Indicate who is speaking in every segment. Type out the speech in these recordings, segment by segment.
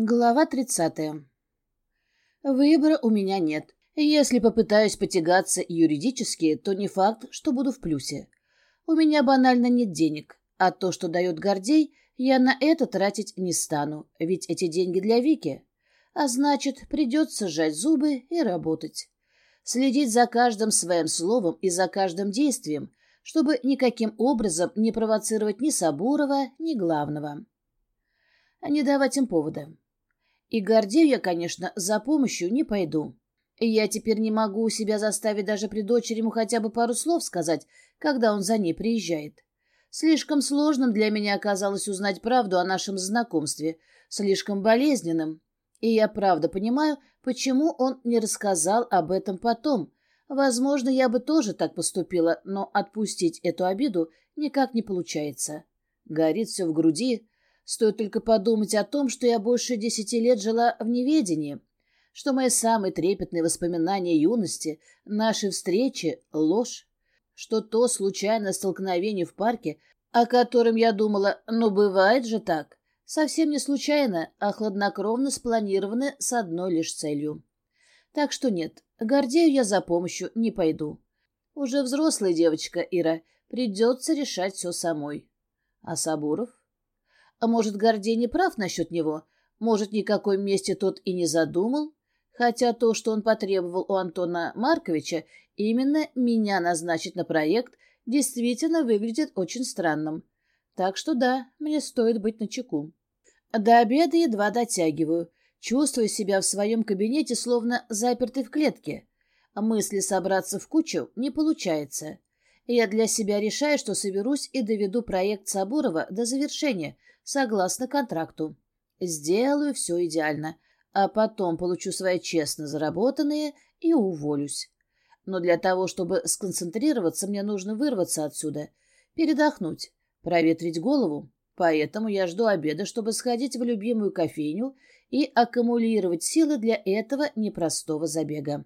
Speaker 1: Глава 30. Выбора у меня нет. Если попытаюсь потягаться юридически, то не факт, что буду в плюсе. У меня банально нет денег, а то, что дает Гордей, я на это тратить не стану, ведь эти деньги для Вики. А значит, придется сжать зубы и работать. Следить за каждым своим словом и за каждым действием, чтобы никаким образом не провоцировать ни Сабурова, ни главного. А не давать им повода. И Гордею я, конечно, за помощью не пойду. Я теперь не могу себя заставить даже при дочери ему хотя бы пару слов сказать, когда он за ней приезжает. Слишком сложным для меня оказалось узнать правду о нашем знакомстве, слишком болезненным. И я правда понимаю, почему он не рассказал об этом потом. Возможно, я бы тоже так поступила, но отпустить эту обиду никак не получается. Горит все в груди, Стоит только подумать о том, что я больше десяти лет жила в неведении, что мои самые трепетные воспоминания юности, наши встречи — ложь, что то случайное столкновение в парке, о котором я думала, ну бывает же так, совсем не случайно, а хладнокровно спланированы с одной лишь целью. Так что нет, Гордею я за помощью не пойду. Уже взрослая девочка, Ира, придется решать все самой. А Сабуров? А может, Гордей не прав насчет него? Может, никакой мести тот и не задумал? Хотя то, что он потребовал у Антона Марковича, именно меня назначить на проект, действительно выглядит очень странным. Так что да, мне стоит быть начеку. До обеда едва дотягиваю, чувствую себя в своем кабинете словно запертый в клетке. Мысли собраться в кучу не получается. Я для себя решаю, что соберусь и доведу проект Сабурова до завершения — согласно контракту. Сделаю все идеально, а потом получу свои честно заработанные и уволюсь. Но для того, чтобы сконцентрироваться, мне нужно вырваться отсюда, передохнуть, проветрить голову. Поэтому я жду обеда, чтобы сходить в любимую кофейню и аккумулировать силы для этого непростого забега.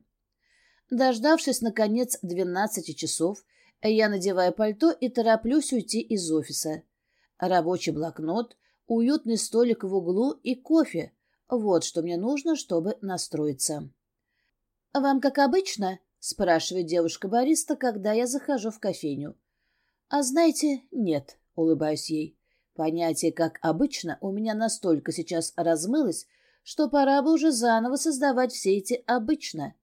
Speaker 1: Дождавшись, наконец, 12 часов, я надеваю пальто и тороплюсь уйти из офиса. Рабочий блокнот, уютный столик в углу и кофе. Вот что мне нужно, чтобы настроиться. «Вам как обычно?» — спрашивает девушка-бариста, когда я захожу в кофейню. «А знаете, нет», — улыбаюсь ей. Понятие «как обычно» у меня настолько сейчас размылось, что пора бы уже заново создавать все эти «обычно».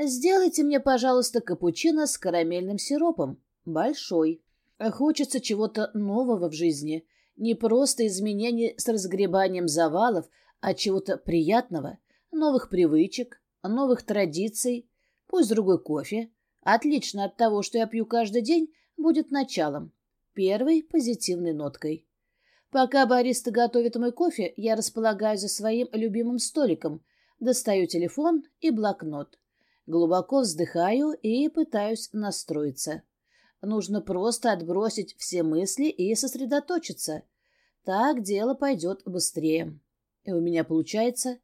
Speaker 1: Сделайте мне, пожалуйста, капучино с карамельным сиропом. Большой. Хочется чего-то нового в жизни, не просто изменений с разгребанием завалов, а чего-то приятного, новых привычек, новых традиций, пусть другой кофе. Отлично от того, что я пью каждый день, будет началом, первой позитивной ноткой. Пока бариста готовит мой кофе, я располагаю за своим любимым столиком, достаю телефон и блокнот. Глубоко вздыхаю и пытаюсь настроиться. Нужно просто отбросить все мысли и сосредоточиться. Так дело пойдет быстрее. И у меня получается.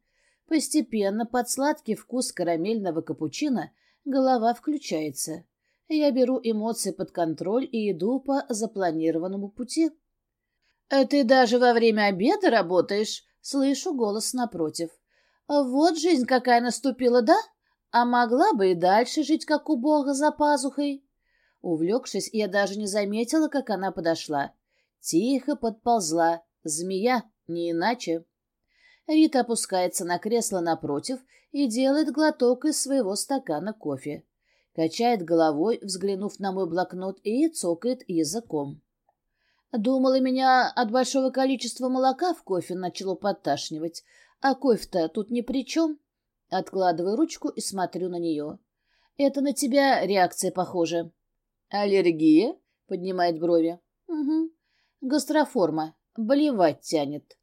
Speaker 1: Постепенно под сладкий вкус карамельного капучино голова включается. Я беру эмоции под контроль и иду по запланированному пути. «Э, «Ты даже во время обеда работаешь?» — слышу голос напротив. «Вот жизнь какая наступила, да? А могла бы и дальше жить, как у Бога, за пазухой». Увлекшись, я даже не заметила, как она подошла. Тихо подползла. Змея, не иначе. Рита опускается на кресло напротив и делает глоток из своего стакана кофе. Качает головой, взглянув на мой блокнот, и цокает языком. Думала, меня от большого количества молока в кофе начало подташнивать, а кофе-то тут ни при чем. Откладываю ручку и смотрю на нее. Это на тебя реакция похожа. «Аллергия?» — поднимает брови. «Угу. Гастроформа. Болевать тянет».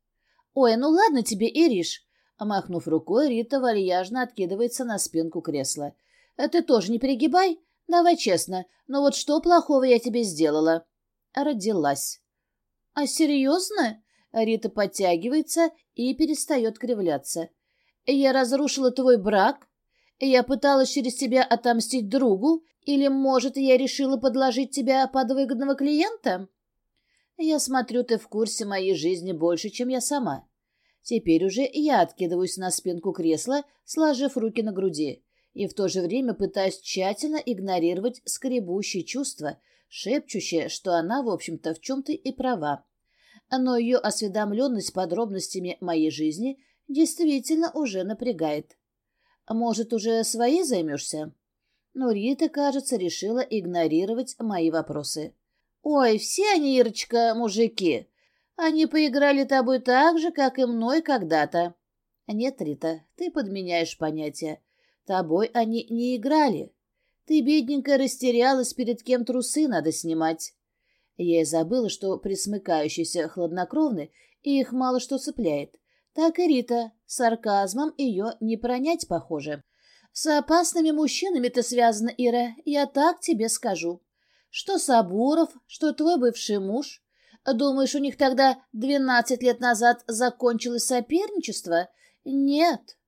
Speaker 1: «Ой, ну ладно тебе, Ириш!» Махнув рукой, Рита вальяжно откидывается на спинку кресла. «Ты тоже не перегибай. Давай честно. Но вот что плохого я тебе сделала?» Родилась. «А серьезно?» Рита подтягивается и перестает кривляться. «Я разрушила твой брак? Я пыталась через тебя отомстить другу или, может, я решила подложить тебя под выгодного клиента? Я смотрю, ты в курсе моей жизни больше, чем я сама. Теперь уже я откидываюсь на спинку кресла, сложив руки на груди, и в то же время пытаюсь тщательно игнорировать скребущие чувства, шепчущие, что она, в общем-то, в чем-то и права. Но ее осведомленность подробностями моей жизни действительно уже напрягает. Может, уже своей займешься? Но Рита, кажется, решила игнорировать мои вопросы. «Ой, все они, Ирочка, мужики. Они поиграли тобой так же, как и мной когда-то». «Нет, Рита, ты подменяешь понятия. Тобой они не играли. Ты, бедненькая, растерялась, перед кем трусы надо снимать». Я и забыла, что присмыкающиеся хладнокровны, и их мало что цепляет. Так и Рита, сарказмом ее не пронять, похоже. С опасными мужчинами ты связана, Ира, я так тебе скажу. Что Сабуров, что твой бывший муж. Думаешь, у них тогда двенадцать лет назад закончилось соперничество? Нет.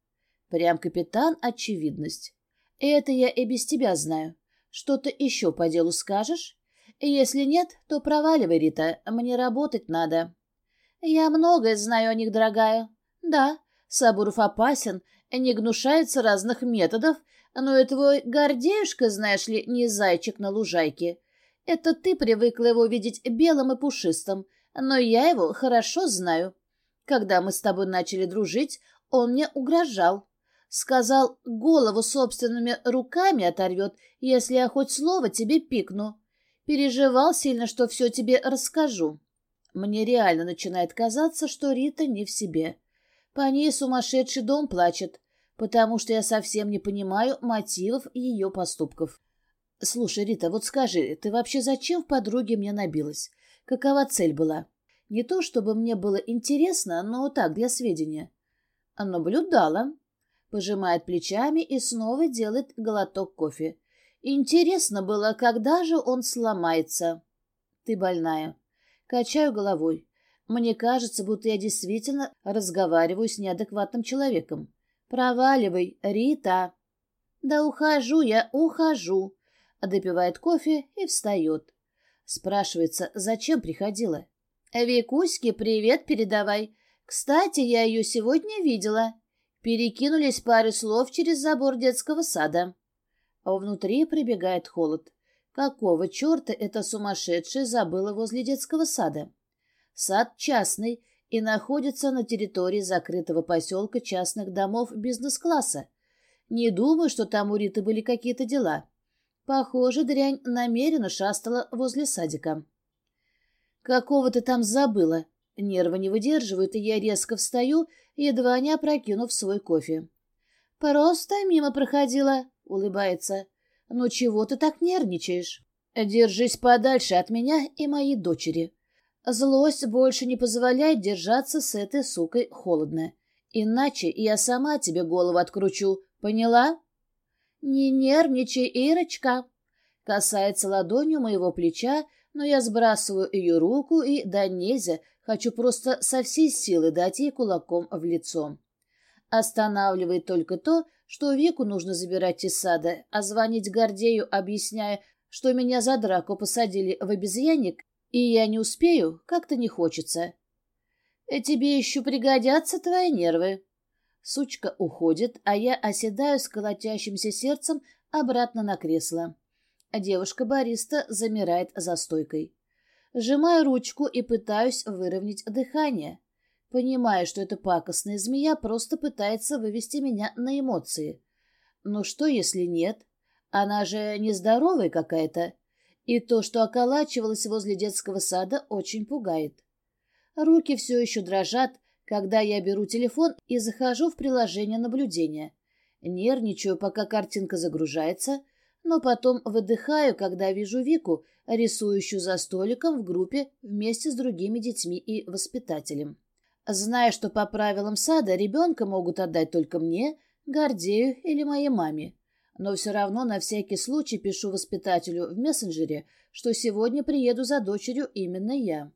Speaker 1: Прям капитан очевидность. Это я и без тебя знаю. Что-то еще по делу скажешь? Если нет, то проваливай, Рита, мне работать надо. Я многое знаю о них, дорогая. Да, Сабуров опасен, не гнушается разных методов, но и твой Гордеюшка, знаешь ли, не зайчик на лужайке. Это ты привыкла его видеть белым и пушистым, но я его хорошо знаю. Когда мы с тобой начали дружить, он мне угрожал. Сказал, голову собственными руками оторвет, если я хоть слово тебе пикну. Переживал сильно, что все тебе расскажу. Мне реально начинает казаться, что Рита не в себе. По ней сумасшедший дом плачет, потому что я совсем не понимаю мотивов ее поступков. Слушай, Рита, вот скажи, ты вообще зачем в подруге мне набилась? Какова цель была? Не то, чтобы мне было интересно, но так, для сведения. Наблюдала. Пожимает плечами и снова делает глоток кофе. Интересно было, когда же он сломается. Ты больная. Качаю головой. Мне кажется, будто я действительно разговариваю с неадекватным человеком. Проваливай, Рита. Да ухожу я, ухожу. Допивает кофе и встает. Спрашивается, зачем приходила. Викуське привет передавай. Кстати, я ее сегодня видела. Перекинулись пары слов через забор детского сада. А внутри прибегает холод. Какого черта эта сумасшедшая забыла возле детского сада? Сад частный и находится на территории закрытого поселка частных домов бизнес-класса. Не думаю, что там у Риты были какие-то дела. Похоже, дрянь намеренно шастала возле садика. «Какого ты там забыла?» Нервы не выдерживают, и я резко встаю, едва не опрокинув свой кофе. «Просто мимо проходила», — улыбается. «Ну чего ты так нервничаешь?» «Держись подальше от меня и моей дочери», Злость больше не позволяет держаться с этой сукой холодно. Иначе я сама тебе голову откручу, поняла? Не нервничай, Ирочка. Касается ладонью моего плеча, но я сбрасываю ее руку и, да нельзя, хочу просто со всей силы дать ей кулаком в лицо. Останавливает только то, что Вику нужно забирать из сада, а звонить Гордею, объясняя, что меня за драку посадили в обезьянник, и я не успею, как-то не хочется. Э, тебе еще пригодятся твои нервы. Сучка уходит, а я оседаю с колотящимся сердцем обратно на кресло. Девушка-бариста замирает за стойкой. Сжимаю ручку и пытаюсь выровнять дыхание. Понимаю, что эта пакостная змея просто пытается вывести меня на эмоции. Но что, если нет? Она же нездоровая какая-то. И то, что околачивалось возле детского сада, очень пугает. Руки все еще дрожат, когда я беру телефон и захожу в приложение наблюдения. Нервничаю, пока картинка загружается, но потом выдыхаю, когда вижу Вику, рисующую за столиком в группе вместе с другими детьми и воспитателем. Зная, что по правилам сада ребенка могут отдать только мне, Гордею или моей маме но все равно на всякий случай пишу воспитателю в мессенджере, что сегодня приеду за дочерью именно я.